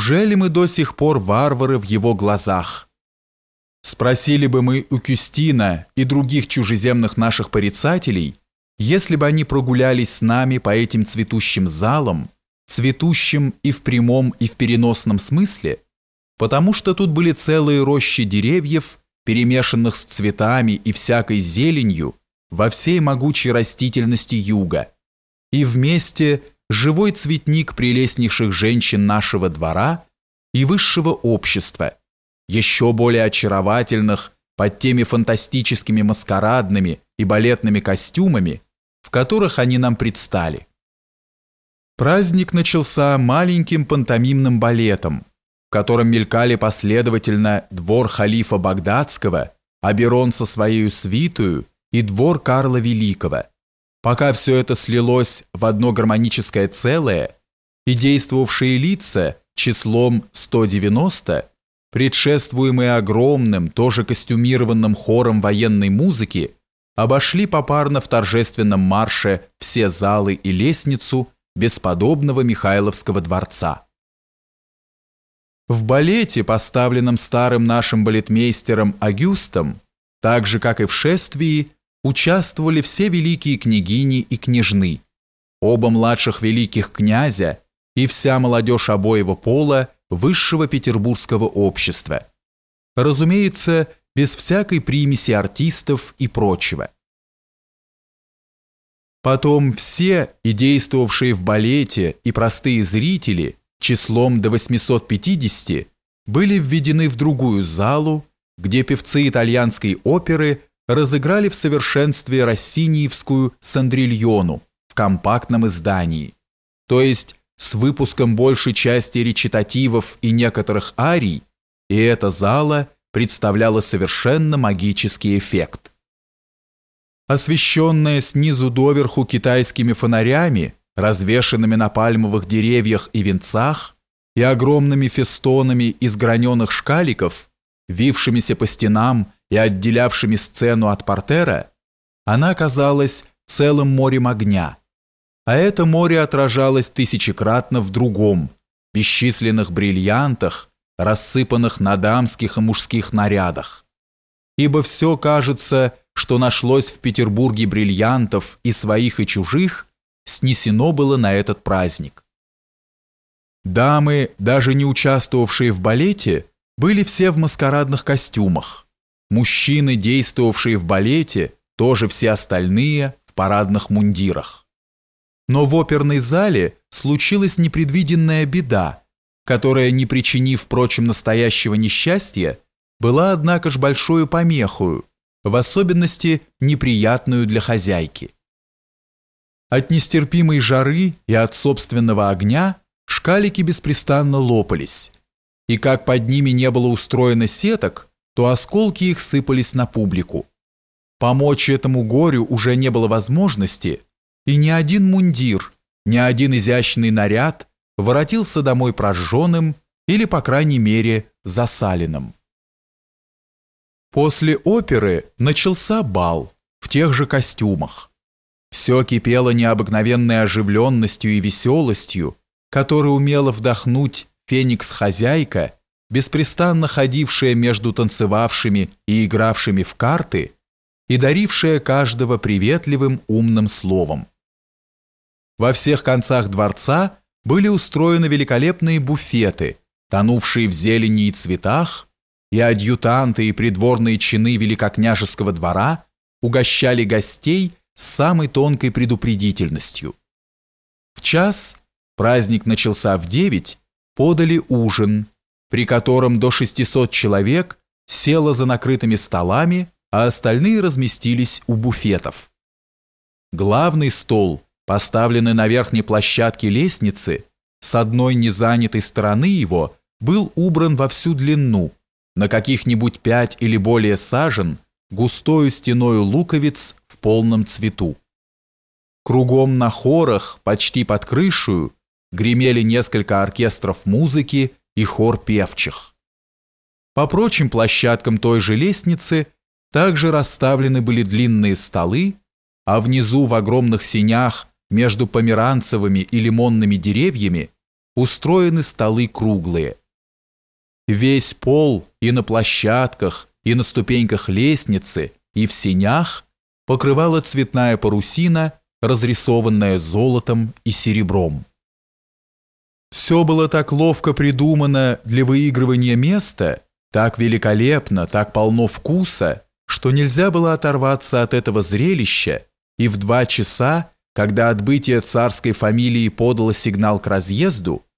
неужели мы до сих пор варвары в его глазах? Спросили бы мы у Кюстина и других чужеземных наших порицателей, если бы они прогулялись с нами по этим цветущим залам, цветущим и в прямом, и в переносном смысле, потому что тут были целые рощи деревьев, перемешанных с цветами и всякой зеленью во всей могучей растительности юга, и вместе живой цветник прелестнейших женщин нашего двора и высшего общества, еще более очаровательных под теми фантастическими маскарадными и балетными костюмами, в которых они нам предстали. Праздник начался маленьким пантомимным балетом, в котором мелькали последовательно двор халифа Багдадского, Аберон со своей свитую и двор Карла Великого, пока все это слилось в одно гармоническое целое, и действовавшие лица числом 190, предшествуемые огромным, тоже костюмированным хором военной музыки, обошли попарно в торжественном марше все залы и лестницу бесподобного Михайловского дворца. В балете, поставленном старым нашим балетмейстером Агюстом, так же, как и в шествии, участвовали все великие княгини и княжны, оба младших великих князя и вся молодежь обоего пола высшего петербургского общества. Разумеется, без всякой примеси артистов и прочего. Потом все, и действовавшие в балете, и простые зрители, числом до 850, были введены в другую залу, где певцы итальянской оперы разыграли в совершенстве Рассиниевскую «Сандрильону» в компактном издании, то есть с выпуском большей части речитативов и некоторых арий, и эта зала представляла совершенно магический эффект. Освещенная снизу доверху китайскими фонарями, развешенными на пальмовых деревьях и венцах, и огромными фестонами из граненых шкаликов, вившимися по стенам и отделявшими сцену от портера, она казалась целым морем огня, а это море отражалось тысячекратно в другом, бесчисленных бриллиантах, рассыпанных на дамских и мужских нарядах. Ибо все кажется, что нашлось в Петербурге бриллиантов и своих, и чужих, снесено было на этот праздник. Дамы, даже не участвовавшие в балете, были все в маскарадных костюмах. Мужчины, действовавшие в балете, тоже все остальные в парадных мундирах. Но в оперной зале случилась непредвиденная беда, которая, не причинив, впрочем, настоящего несчастья, была, однако ж, большую помехою, в особенности неприятную для хозяйки. От нестерпимой жары и от собственного огня шкалики беспрестанно лопались, и как под ними не было устроено сеток, то осколки их сыпались на публику. Помочь этому горю уже не было возможности, и ни один мундир, ни один изящный наряд воротился домой прожженным или, по крайней мере, засаленным. После оперы начался бал в тех же костюмах. Все кипело необыкновенной оживленностью и веселостью, которую умела вдохнуть феникс-хозяйка беспрестанно ходившая между танцевавшими и игравшими в карты и дарившая каждого приветливым умным словом. Во всех концах дворца были устроены великолепные буфеты, тонувшие в зелени и цветах, и адъютанты и придворные чины великокняжеского двора угощали гостей с самой тонкой предупредительностью. В час, праздник начался в девять, подали ужин – при котором до 600 человек село за накрытыми столами, а остальные разместились у буфетов. Главный стол, поставленный на верхней площадке лестницы, с одной незанятой стороны его был убран во всю длину, на каких-нибудь пять или более сажен, густою стеною луковиц в полном цвету. Кругом на хорах, почти под крышую, гремели несколько оркестров музыки и хор певчих. По прочим площадкам той же лестницы также расставлены были длинные столы, а внизу в огромных синях между померанцевыми и лимонными деревьями устроены столы круглые. Весь пол и на площадках, и на ступеньках лестницы, и в сенях покрывала цветная парусина, разрисованная золотом и серебром. Все было так ловко придумано для выигрывания места, так великолепно, так полно вкуса, что нельзя было оторваться от этого зрелища, и в два часа, когда отбытие царской фамилии подало сигнал к разъезду,